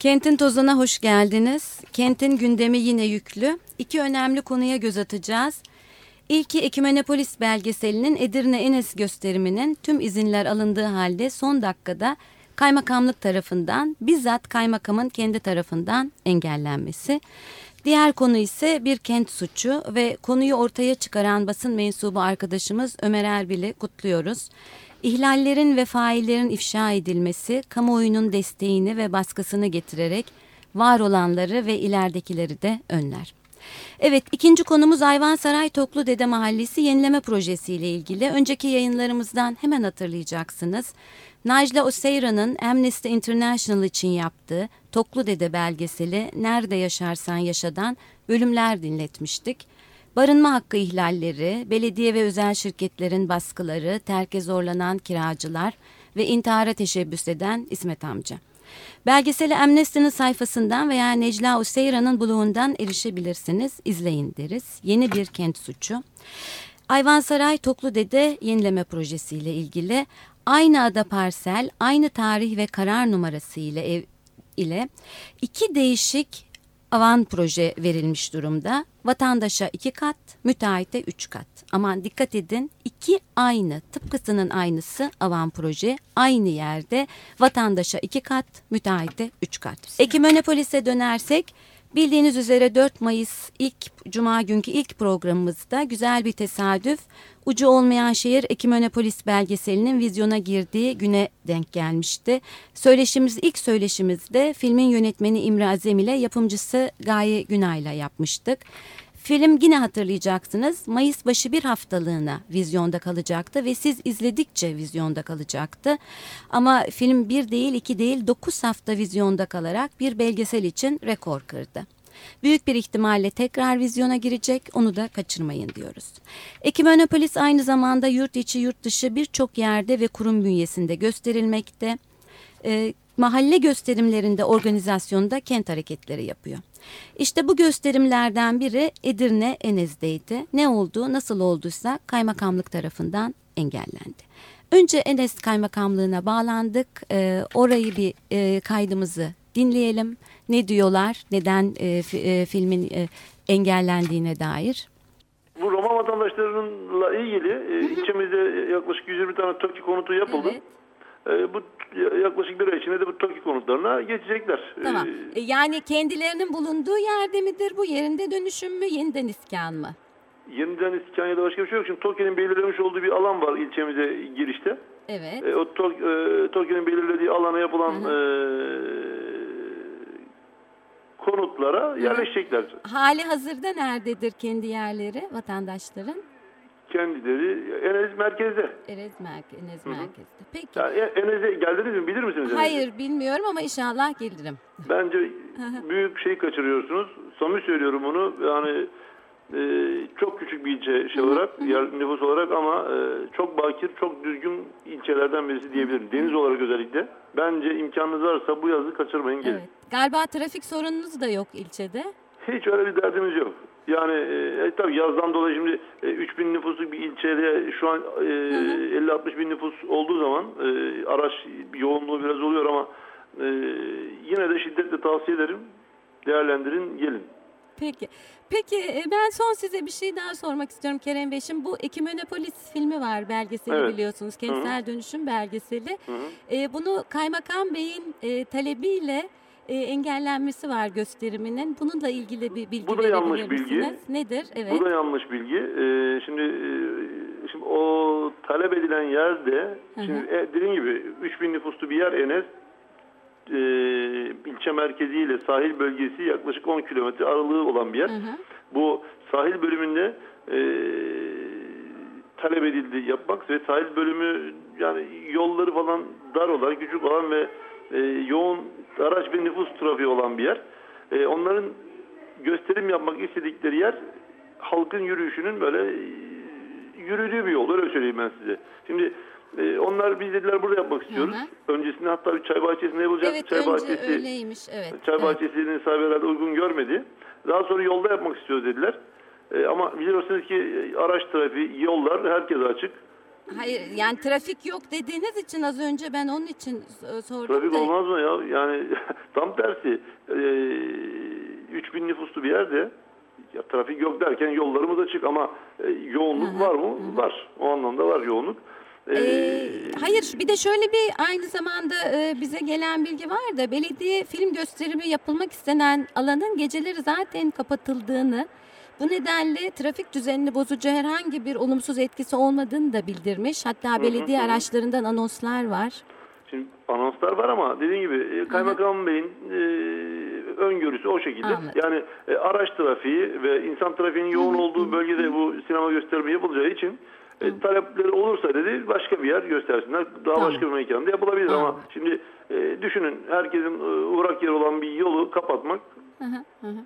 Kentin tozuna hoş geldiniz. Kentin gündemi yine yüklü. İki önemli konuya göz atacağız. İlki Ekimenopolis belgeselinin Edirne Enes gösteriminin tüm izinler alındığı halde son dakikada kaymakamlık tarafından bizzat kaymakamın kendi tarafından engellenmesi. Diğer konu ise bir kent suçu ve konuyu ortaya çıkaran basın mensubu arkadaşımız Ömer Erbil'i kutluyoruz. İhlallerin ve faillerin ifşa edilmesi kamuoyunun desteğini ve baskısını getirerek var olanları ve ileridekileri de önler. Evet ikinci konumuz Ayvansaray Toklu Dede Mahallesi yenileme projesi ile ilgili. Önceki yayınlarımızdan hemen hatırlayacaksınız. Najla Oseyra'nın Amnesty International için yaptığı Toklu Dede belgeseli Nerede Yaşarsan Yaşadan bölümler dinletmiştik. Barınma hakkı ihlalleri, belediye ve özel şirketlerin baskıları, terke zorlanan kiracılar ve intihara teşebbüs eden İsmet amca. Belgeseli Amnesty'nin sayfasından veya Necla Useyra'nın bloğundan erişebilirsiniz. İzleyin deriz. Yeni bir kent suçu. Ayvansaray Toklu Dede yenileme projesiyle ilgili aynı ada parsel, aynı tarih ve karar numarası ile ev ile iki değişik avan proje verilmiş durumda. Vatandaşa iki kat, müteahhite üç kat. Aman dikkat edin iki aynı tıpkısının aynısı avan proje aynı yerde vatandaşa iki kat, müteahhite üç kat. Ekimenopolis'e dönersek Bildiğiniz üzere 4 Mayıs ilk Cuma günkü ilk programımızda güzel bir tesadüf Ucu Olmayan Şehir Ekimenopolis belgeselinin vizyona girdiği güne denk gelmişti. Söyleşimiz ilk söyleşimizde filmin yönetmeni İmre Azem ile yapımcısı Gaye Günay'la yapmıştık. Film yine hatırlayacaksınız Mayıs başı bir haftalığına vizyonda kalacaktı ve siz izledikçe vizyonda kalacaktı. Ama film bir değil iki değil dokuz hafta vizyonda kalarak bir belgesel için rekor kırdı. Büyük bir ihtimalle tekrar vizyona girecek onu da kaçırmayın diyoruz. Ekimenopolis aynı zamanda yurt içi yurt dışı birçok yerde ve kurum bünyesinde gösterilmekte. E, mahalle gösterimlerinde organizasyonda kent hareketleri yapıyor. İşte bu gösterimlerden biri Edirne Enez'deydi. Ne oldu, nasıl olduysa kaymakamlık tarafından engellendi. Önce Enes Kaymakamlığı'na bağlandık. E, orayı bir e, kaydımızı dinleyelim. Ne diyorlar, neden e, fi, e, filmin e, engellendiğine dair. Bu Roma vatandaşlarıyla ilgili e, ilçemizde yaklaşık 120 tane TOKİ konutu yapıldı. Evet. E, bu yaklaşık bir ay içinde de bu TOKİ konutlarına geçecekler. Tamam. E, yani kendilerinin bulunduğu yerde midir bu? Yerinde dönüşüm mü? Yeniden iskan mı? Yeniden iskan ya da başka bir şey yok. Şimdi TOKİ'nin belirlemiş olduğu bir alan var ilçemize girişte. Evet. E, o TOKİ'nin belirlediği alana yapılan hı hı. E, konutlara yerleşecekler. Hali hazırda nerededir kendi yerleri vatandaşların? Kendileri Enez merkezde. Enez, merke, Enez merkezde. Peki. Yani Enez'e geldiniz mi bilir misiniz? Hayır Enez'e? bilmiyorum ama inşallah gelirim. Bence büyük şey kaçırıyorsunuz. Samimi söylüyorum bunu. Yani e, çok küçük bir ilçe şey olarak, yer, nüfus olarak ama e, çok bakir, çok düzgün ilçelerden birisi diyebilirim. Deniz olarak özellikle. Bence imkanınız varsa bu yazı kaçırmayın gelin. Evet. Galiba trafik sorununuz da yok ilçede. Hiç öyle bir derdimiz yok. Yani e, e, tabii yazdan dolayı şimdi e, 3000 nüfuslu bir ilçede şu an e, 50-60 bin nüfus olduğu zaman e, araç yoğunluğu biraz oluyor ama e, yine de şiddetle tavsiye ederim. Değerlendirin, gelin. Peki. Peki e, ben son size bir şey daha sormak istiyorum Kerem Bey. Şimdi bu Ekimenopolis filmi var belgeseli evet. biliyorsunuz. Kentsel Hı-hı. dönüşüm belgeseli. E, bunu Kaymakam Bey'in e, talebiyle e, engellenmesi var gösteriminin. Bununla ilgili bir bilgi Bu da yanlış bilgi. Nedir? Evet. Bu da yanlış bilgi. Ee, şimdi e, şimdi o talep edilen yerde Hı -hı. şimdi e, dediğim gibi 3000 nüfuslu bir yer Enes e, ilçe merkeziyle sahil bölgesi yaklaşık 10 kilometre aralığı olan bir yer. Hı hı. Bu sahil bölümünde e, talep edildi yapmak ve sahil bölümü yani yolları falan dar olan, küçük olan ve e, yoğun araç ve nüfus trafiği olan bir yer. E, onların gösterim yapmak istedikleri yer halkın yürüyüşünün böyle e, yürüdüğü bir yol. Öyle söyleyeyim ben size. Şimdi e, onlar biz dediler burada yapmak istiyoruz. Hı Öncesinde hatta bir çay bahçesinde yapılacak. Evet çay önce bahçesi, öyleymiş. Evet. Çay evet. bahçesinin sahibi herhalde uygun görmedi. Daha sonra yolda yapmak istiyoruz dediler. E, ama biliyorsunuz ki araç trafiği, yollar herkese açık. Hayır yani trafik yok dediğiniz için az önce ben onun için e, sordum Trafik da. olmaz mı ya? Yani tam tersi. E, 3000 nüfuslu bir yerde ya, trafik yok derken yollarımız açık ama e, yoğunluk var mı? Var. O anlamda var yoğunluk. Ee, hayır bir de şöyle bir aynı zamanda e, bize gelen bilgi var da belediye film gösterimi yapılmak istenen alanın geceleri zaten kapatıldığını bu nedenle trafik düzenini bozucu herhangi bir olumsuz etkisi olmadığını da bildirmiş. Hatta belediye hı hı. araçlarından anonslar var. Şimdi anonslar var ama dediğim gibi e, Kaymakam Bey'in e, öngörüsü o şekilde. Anladım. Yani e, araç trafiği ve insan trafiğinin yoğun olduğu bölgede bu sinema gösterimi yapılacağı için e, talepleri olursa dedi başka bir yer göstersinler. Daha Tamam. başka bir mekanda yapılabilir ama Anladım. şimdi e, düşünün herkesin e, uğrak yeri olan bir yolu kapatmak Hı hı, hı hı.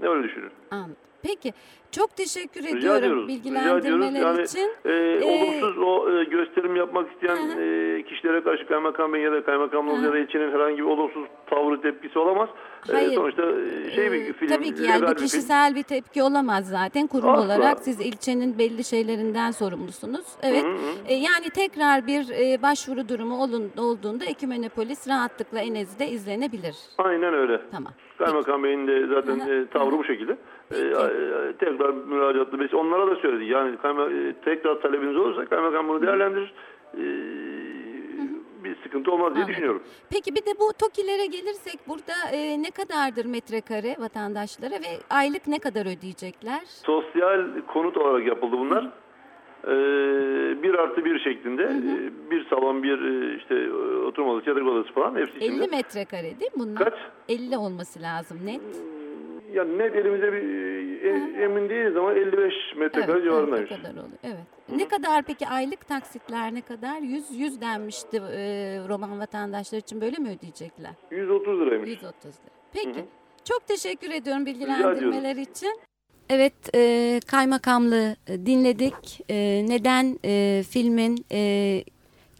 ne öyle düşünün. Anladım. Peki çok teşekkür Rica ediyorum ediyoruz. bilgilendirmeler Rica ediyoruz. için. Yani, e, olumsuz o e, gösterim yapmak isteyen Hı e, kişilere karşı kaymakam bey ya da kaymakamlık ya da ilçenin herhangi bir olumsuz tavrı tepkisi olamaz. E, Hayır. sonuçta e, şey bir Ee, film, Tabii ki yani bir kişisel bir tepki olamaz zaten. Kurum Asla. olarak siz ilçenin belli şeylerinden sorumlusunuz. Evet. Hı hı. E, yani tekrar bir e, başvuru durumu olun, olduğunda Ekümenopolis rahatlıkla Enez'de izlenebilir. Aynen öyle. Tamam. Kaymakam Bey'in de zaten Hı hı. e, tavrı bu şekilde. E, Peki. e, tekrar müracaatlı biz onlara da söyledik. Yani kayma, e, tekrar talebiniz olursa kaymakam bunu değerlendirir. E, bir sıkıntı olmaz diye Anladım. düşünüyorum. Peki bir de bu TOKİ'lere gelirsek burada e, ne kadardır metrekare vatandaşlara ve aylık ne kadar ödeyecekler? Sosyal konut olarak yapıldı bunlar. Ee, bir artı bir şeklinde Ee, bir salon bir e, işte e, oturma odası yatak odası falan hepsi 50 içinde. metrekare değil mi bunlar? Kaç? 50 olması lazım net. Yani net elimize bir e, emin değiliz ama 55 metrekare Evet, civarındaymış. kadar oluyor. Evet. Ne kadar peki aylık taksitler ne kadar? 100 100 denmişti e, roman vatandaşlar için böyle mi ödeyecekler? 130 liraymış. 130 lira. Peki. Hı hı. Çok teşekkür ediyorum bilgilendirmeler için. Evet, e, kaymakamlığı e, dinledik. E, neden e, filmin e,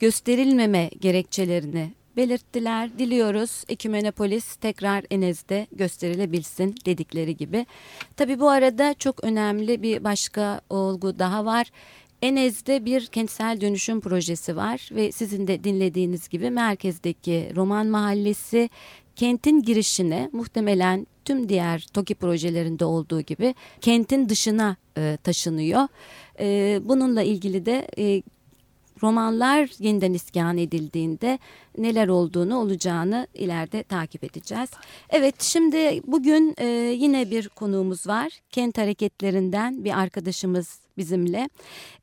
gösterilmeme gerekçelerini belirttiler. Diliyoruz Ekümenopolis tekrar Enez'de gösterilebilsin dedikleri gibi. Tabi bu arada çok önemli bir başka olgu daha var. Enez'de bir kentsel dönüşüm projesi var ve sizin de dinlediğiniz gibi merkezdeki Roman Mahallesi kentin girişine muhtemelen tüm diğer TOKİ projelerinde olduğu gibi kentin dışına e, taşınıyor. E, bununla ilgili de e, romanlar yeniden iskan edildiğinde neler olduğunu olacağını ileride takip edeceğiz. Evet şimdi bugün e, yine bir konuğumuz var. Kent hareketlerinden bir arkadaşımız bizimle.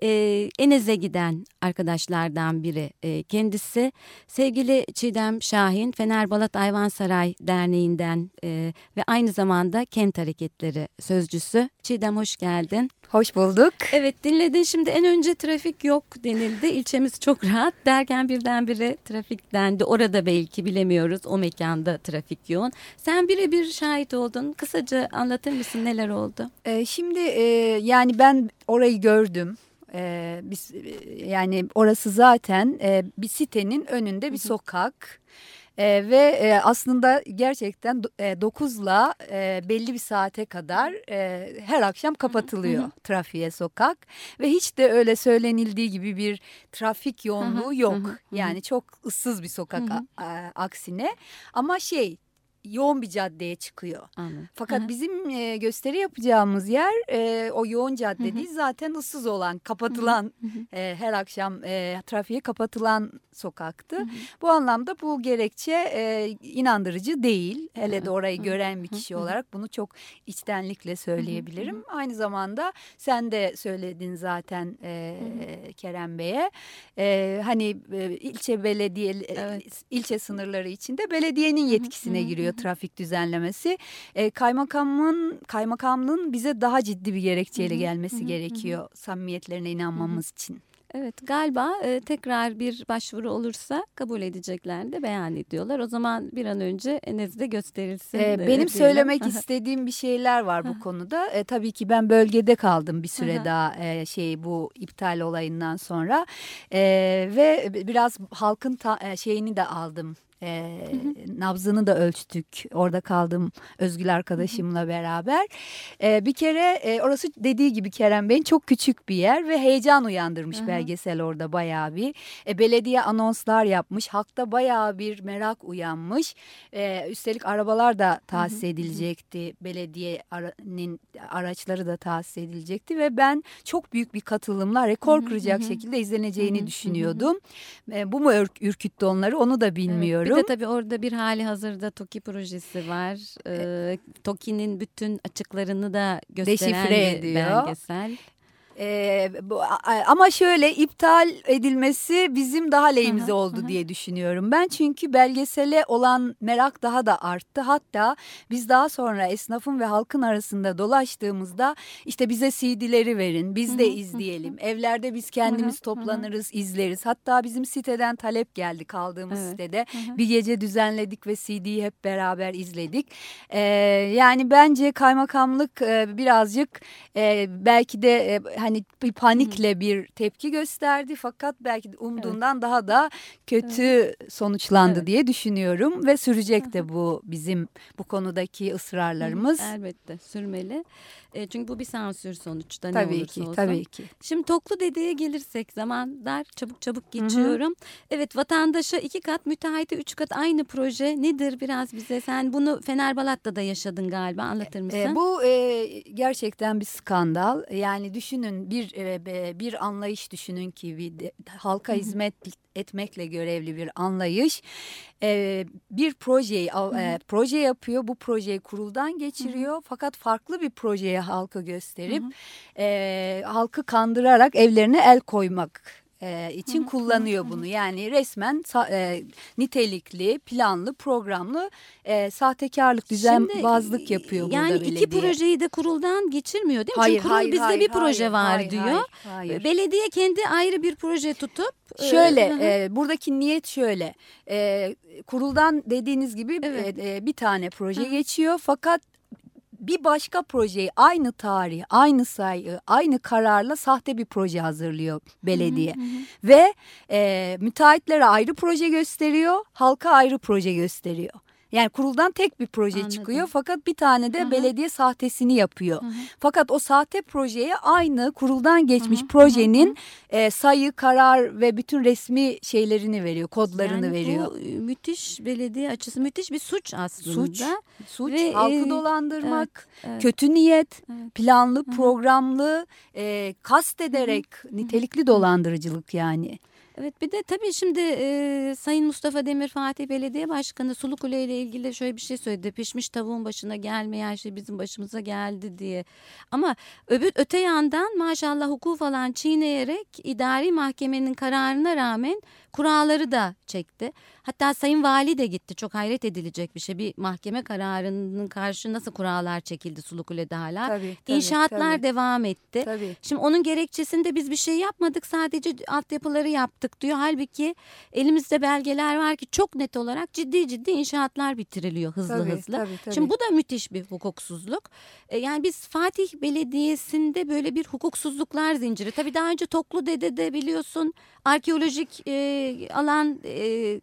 E, Enez'e giden arkadaşlardan biri e, kendisi. Sevgili Çiğdem Şahin Fener Balat Ayvansaray Derneği'nden e, ve aynı zamanda Kent Hareketleri sözcüsü. Çiğdem hoş geldin. Hoş bulduk. Evet dinledin şimdi en önce trafik yok denildi. İlçemiz çok rahat derken birdenbire trafik dendi. Orada belki bilemiyoruz o mekanda trafik yoğun. Sen birebir şahit oldun. Kısaca anlatır mısın neler oldu? Ee, şimdi e, yani ben orayı gördüm. Ee, biz e, yani orası zaten e, bir sitenin önünde bir sokak. Ee, ve e, aslında gerçekten 9'la e, belli bir saate kadar e, her akşam kapatılıyor trafiğe sokak ve hiç de öyle söylenildiği gibi bir trafik yoğunluğu yok. Yani çok ıssız bir sokak a- a- aksine ama şey yoğun bir caddeye çıkıyor. Anladım. Fakat Hı hı. bizim e, gösteri yapacağımız yer e, o yoğun cadde değil zaten ıssız olan kapatılan e, her akşam e, trafiğe kapatılan sokaktı. Bu anlamda bu gerekçe e, inandırıcı değil. Hele de orayı gören bir kişi olarak bunu çok içtenlikle söyleyebilirim. Aynı zamanda sen de söyledin zaten e, Kerem Bey'e e, hani e, ilçe belediye Evet. ilçe sınırları içinde belediyenin yetkisine giriyor trafik düzenlemesi. E, kaymakamın kaymakamlığın bize daha ciddi bir gerekçeyle gelmesi gerekiyor samimiyetlerine inanmamız için. Evet galiba e, tekrar bir başvuru olursa kabul edecekler de beyan ediyorlar. O zaman bir an önce Enes'de gösterilsin. Ee, benim diyelim. söylemek istediğim bir şeyler var bu konuda. Ee, tabii ki ben bölgede kaldım bir süre Aha. daha e, şey bu iptal olayından sonra Ee, ve biraz halkın ta- e, şeyini de aldım. Ee, nabzını da ölçtük. Orada kaldım Özgül arkadaşımla beraber. Ee, bir kere e, orası dediği gibi Kerem Bey'in çok küçük bir yer ve heyecan uyandırmış belgesel orada bayağı bir. E, belediye anonslar yapmış. Halkta bayağı bir merak uyanmış. Ee, üstelik arabalar da tahsis edilecekti. Belediyenin araçları da tahsis edilecekti ve ben çok büyük bir katılımla rekor kıracak şekilde izleneceğini düşünüyordum. Ee, bu mu ürk- ürküttü onları onu da Evet, bilmiyorum. Bir de tabii orada bir hali hazırda TOKİ projesi var. Ee, TOKİ'nin bütün açıklarını da gösteren Deşifre bir ediyor. belgesel. Ee, bu- ama şöyle iptal edilmesi bizim daha lehimize Hı hı, oldu hı diye düşünüyorum. Ben çünkü belgesele olan merak daha da arttı. Hatta biz daha sonra esnafın ve halkın arasında dolaştığımızda işte bize CD'leri verin, biz de izleyelim. Evlerde biz kendimiz toplanırız, izleriz. Hatta bizim siteden talep geldi kaldığımız Evet, sitede. Bir gece düzenledik ve CD'yi hep beraber izledik. Ee, yani bence kaymakamlık e, birazcık e, belki de e, hani bir panikle bir tepki gösterdi fakat belki umduğundan daha da kötü sonuçlandı Evet. diye düşünüyorum ve sürecek de bu bizim bu konudaki ısrarlarımız. Elbette sürmeli. E, çünkü bu bir sansür sonuçta ne Tabii olursa ki, olsun. tabii ki. Şimdi toklu dedeye gelirsek zaman dar çabuk çabuk geçiyorum. Evet vatandaşa iki kat müteahhite üç kat aynı proje nedir biraz bize sen bunu Fenerbalat'ta da yaşadın galiba anlatır mısın? E, bu e, gerçekten bir skandal. Yani düşünün bir e, bir anlayış düşünün ki bir de- halka hizmet etmekle görevli bir anlayış. E, bir projeyi e, proje yapıyor. Bu projeyi kuruldan geçiriyor. Fakat farklı bir projeye halka gösterip halkı kandırarak evlerine el koymak e, için kullanıyor bunu. Yani resmen e, nitelikli, planlı, programlı e, sahtekarlık, düzenbazlık yapıyor yani burada belediye. iki projeyi de kuruldan geçirmiyor değil mi? Hayır, Çünkü kurul hayır, bizde hayır, bir proje hayır, var hayır, diyor. hayır, hayır. Belediye kendi ayrı bir proje tutup e, Şöyle hı hı. e, buradaki niyet şöyle e, kuruldan dediğiniz gibi Evet. e, e, bir tane proje geçiyor fakat bir başka projeyi aynı tarih, aynı sayı, aynı kararla sahte bir proje hazırlıyor belediye. Ve e, müteahhitlere ayrı proje gösteriyor, halka ayrı proje gösteriyor. Yani kuruldan tek bir proje Anladım. çıkıyor fakat bir tane de Hı hı. belediye sahtesini yapıyor. Hı hı. Fakat o sahte projeye aynı kuruldan geçmiş projenin e, sayı, karar ve bütün resmi şeylerini veriyor, kodlarını Yani veriyor. Bu müthiş belediye açısı müthiş bir suç aslında. Suç, suç, Ve, halkı e, dolandırmak, evet. kötü niyet, Evet. planlı, programlı, e, kastederek nitelikli dolandırıcılık yani. Evet bir de tabii şimdi e, Sayın Mustafa Demir Fatih Belediye Başkanı Sulukule ile ilgili şöyle bir şey söyledi. Pişmiş tavuğun başına gelmeyen şey bizim başımıza geldi diye. Ama öbür öte yandan maşallah hukuk falan çiğneyerek idari mahkemenin kararına rağmen kuralları da çekti. Hatta Sayın Vali de gitti. Çok hayret edilecek bir şey. Bir mahkeme kararının karşı nasıl kurallar çekildi Sulukule'de hala. Tabii, tabii, İnşaatlar tabii. devam etti. Tabii. Şimdi onun gerekçesinde biz bir şey yapmadık sadece altyapıları yaptık diyor. Halbuki elimizde belgeler var ki çok net olarak ciddi ciddi inşaatlar bitiriliyor hızlı Tabii, hızlı. tabii, tabii. Şimdi bu da müthiş bir hukuksuzluk. E, Yani biz Fatih Belediyesi'nde böyle bir hukuksuzluklar zinciri. Tabii daha önce Toklu Dede'de biliyorsun arkeolojik e, alan e,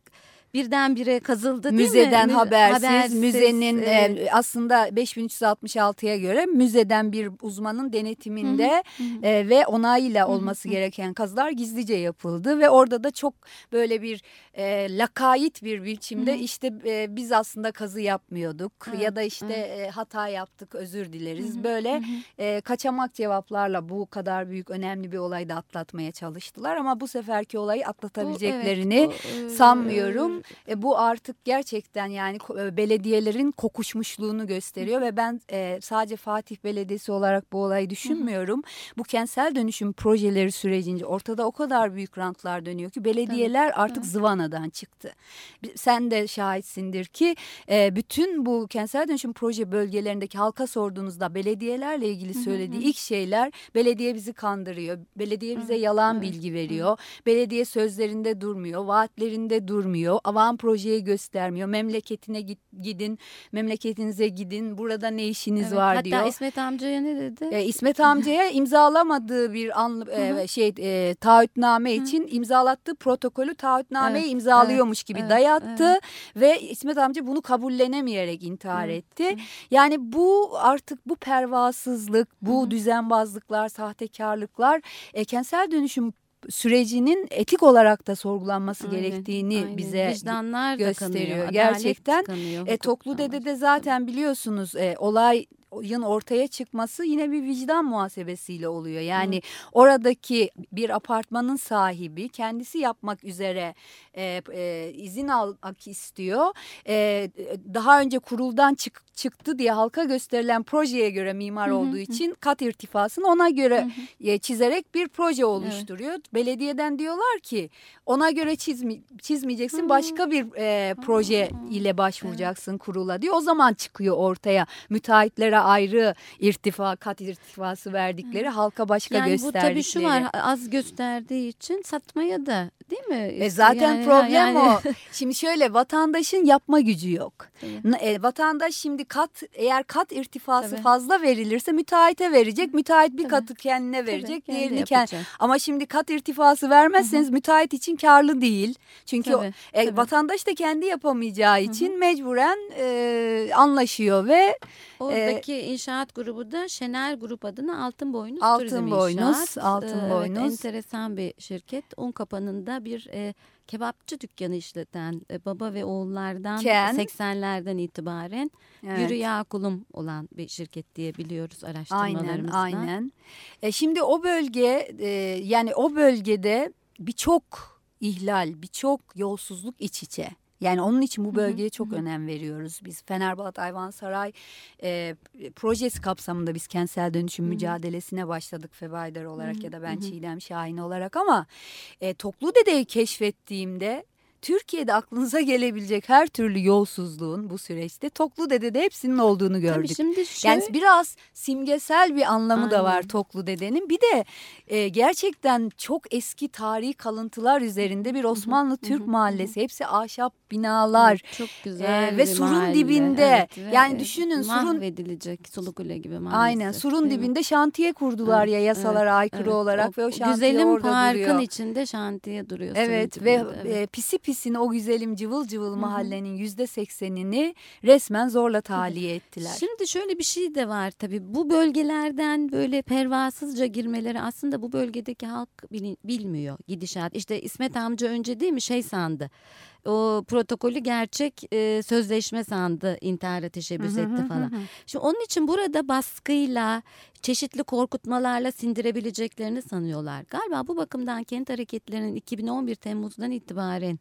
birdenbire kazıldı değil mi? Müzeden Müze- habersiz, müzenin e, e, aslında 5366'ya göre müzeden bir uzmanın denetiminde e, ve onayıyla olması gereken kazılar gizlice yapıldı ve orada da çok böyle bir e, lakayt bir biçimde işte e, biz aslında kazı yapmıyorduk Evet, ya da işte e, hata yaptık özür dileriz. Böyle e, kaçamak cevaplarla bu kadar büyük önemli bir olayda atlatmaya çalıştılar ama bu seferki olayı atlatabileceklerini Bu, evet, o, e, e, bu artık gerçekten yani e, belediyelerin kokuşmuşluğunu gösteriyor ve ben e, sadece Fatih Belediyesi olarak bu olayı düşünmüyorum. Bu kentsel dönüşüm projeleri sürecince ortada o kadar büyük rantlar dönüyor ki belediyeler artık zıvanadan çıktı. Sen de şahitsindir ki e, bütün bu kentsel dönüşüm proje bölgelerindeki halka sorduğunuzda belediyelerle ilgili söylediği ilk şeyler belediye bizi kandırıyor. Belediye bize yalan bilgi veriyor. Belediye sözlerinde durmuyor, vaatlerinde durmuyor. Avan projeyi göstermiyor. Memleketine git, gidin, memleketinize gidin. Burada ne işiniz Evet, var hatta diyor. İsmet amcaya ne dedi? E, İsmet amcaya imzalamadığı bir an e, şey e, taahhütname için imzalattığı protokolü taahhütnameyi Evet, imzalıyormuş gibi evet, dayattı ve İsmet amca bunu kabullenemeyerek intihar etti. Yani bu artık bu pervasızlık, bu düzenbazlıklar, sahtekarlıklar e, kentsel dönüşüm sürecinin etik olarak da sorgulanması Aynen, gerektiğini aynen. bize Vicdanlar da gösteriyor. kanıyor, Gerçekten kanıyor, e, Toklu Dede'de zaten biliyorsunuz e, olayın ortaya çıkması yine bir vicdan muhasebesiyle oluyor. Yani oradaki bir apartmanın sahibi kendisi yapmak üzere e, e, izin almak istiyor. E, daha önce kuruldan çık, çıktı diye halka gösterilen projeye göre mimar olduğu için kat irtifasını ona göre e, çizerek bir proje oluşturuyor. Belediyeden diyorlar ki ona göre çizmi, çizmeyeceksin başka bir e, proje ile başvuracaksın kurula diyor. O zaman çıkıyor ortaya müteahhitlere ayrı irtifa kat irtifası verdikleri halka başka yani bu gösterdikleri. tabii şu var az gösterdiği için satmaya da değil mi? E zaten Yani- problem yani- o. Şimdi şöyle vatandaşın yapma gücü yok. Tabii. E, vatandaş şimdi kat eğer kat irtifası Tabii. fazla verilirse müteahhite verecek. Müteahhit bir Tabii. katı kendine verecek, kendi diğerini kendi. Ama şimdi kat irtifası vermezseniz müteahhit için karlı değil. Çünkü o- Tabii, e, tabii. vatandaş da kendi yapamayacağı için mecburen e, anlaşıyor ve Oradaki inşaat grubu da Şener Grup adına Altın Boynuz Altın Turizm Boynuz, İnşaat. Altın Ee, evet, Boynuz. enteresan bir şirket. Bir e, kebapçı dükkanı işleten e, baba ve oğullardan Ken. 80'lerden itibaren Evet. yürü ya kulum olan bir şirket diye biliyoruz Aynen, araştırmalarımızda. aynen. E şimdi o bölge e, yani o bölgede birçok ihlal, birçok yolsuzluk iç içe. Yani onun için bu bölgeye çok önem veriyoruz. Biz. Fenerbahçe Ayvansaray e, projesi kapsamında biz kentsel dönüşüm mücadelesine başladık Fevaider olarak ya da ben Çiğdem Şahin olarak ama e, Toklu Dede'yi keşfettiğimde Türkiye'de aklınıza gelebilecek her türlü yolsuzluğun bu süreçte Toklu Dede'de hepsinin olduğunu gördük. Tabii şimdi şöyle, Yani biraz simgesel bir anlamı da var Aynen. Toklu Dede'nin. Bir de e, gerçekten çok eski tarihi kalıntılar üzerinde bir Osmanlı Türk mahallesi. Hepsi ahşap binalar. çok güzel Ee, ve surun mahalle. dibinde. Evet, ve, Yani e, düşünün, surun- mahvedilecek Sulukule gibi maalesef. Aynen surun mi? dibinde şantiye kurdular Evet, ya yasalara evet, aykırı evet. olarak ve o şantiye güzelim orada parkın duruyor. içinde şantiye duruyor. Evet ve dibinde, evet. e, pisi pisine o güzelim cıvıl cıvıl mahallenin yüzde seksenini resmen zorla tahliye ettiler. Şimdi şöyle bir şey de var tabii bu bölgelerden böyle pervasızca girmeleri aslında bu bölgedeki halk bilmiyor gidişat. İşte İsmet amca önce değil mi şey sandı. O protokolü gerçek e, sözleşme sandı intihara teşebbüs etti falan. Şimdi onun için burada baskıyla çeşitli korkutmalarla sindirebileceklerini sanıyorlar. Galiba bu bakımdan kent hareketlerinin 2011 Temmuz'dan itibaren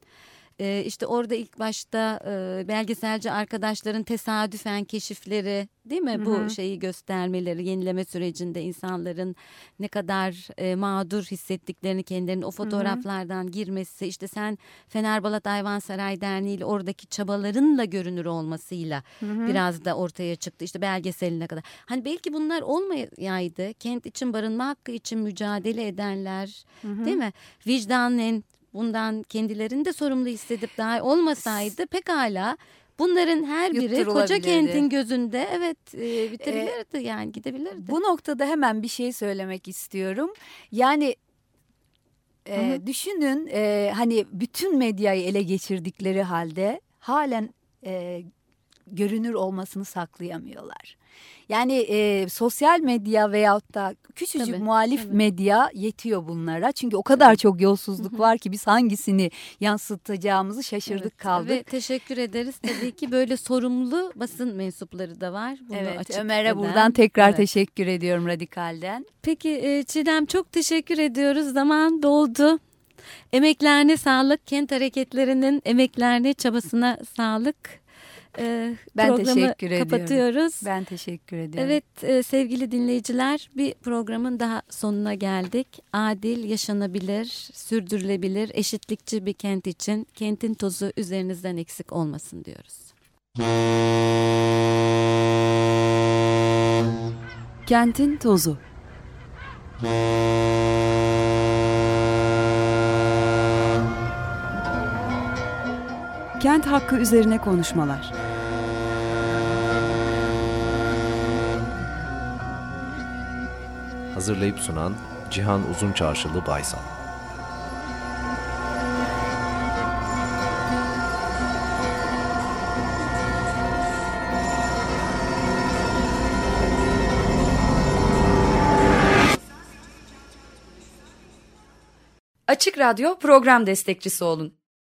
e, işte orada ilk başta e, belgeselci arkadaşların tesadüfen keşifleri değil mi? Bu şeyi göstermeleri, yenileme sürecinde insanların ne kadar e, mağdur hissettiklerini kendilerinin o fotoğraflardan girmesi, işte sen Fenerbalat Ayvansaray Derneği ile oradaki çabalarınla görünür olmasıyla biraz da ortaya çıktı. İşte belgeseline kadar. Hani belki bunlar olmayaydı. Kent için barınma hakkı için mücadele edenler değil mi? Vicdanen bundan kendilerini de sorumlu hissedip daha olmasaydı pekala bunların her biri koca kentin gözünde evet e, bitirilirdi yani gidebilirdi. Bu noktada hemen bir şey söylemek istiyorum. Yani e, düşünün e, hani bütün medyayı ele geçirdikleri halde halen e, görünür olmasını saklayamıyorlar. Yani e, sosyal medya veyahut da küçücük Tabii, muhalif tabii. medya yetiyor bunlara. Çünkü o kadar çok yolsuzluk var ki biz hangisini yansıtacağımızı şaşırdık Evet, kaldık. Ve teşekkür ederiz. Tabii ki böyle sorumlu basın mensupları da var. Bunu Evet Ömer'e buradan tekrar Evet. teşekkür ediyorum Radikal'den. Peki Çiğdem çok teşekkür ediyoruz. Zaman doldu. Emeklerine sağlık, kent hareketlerinin emeklerine, çabasına sağlık. Ee, Ben programı teşekkür ediyorum. kapatıyoruz. Ben teşekkür ediyorum. Evet e, sevgili dinleyiciler bir programın daha sonuna geldik. Adil, yaşanabilir, sürdürülebilir, eşitlikçi bir kent için kentin tozu üzerinizden eksik olmasın diyoruz. Kentin tozu. Kent hakkı üzerine konuşmalar. Hazırlayıp sunan Cihan Uzunçarşılı Baysal. Açık Radyo program destekçisi olun.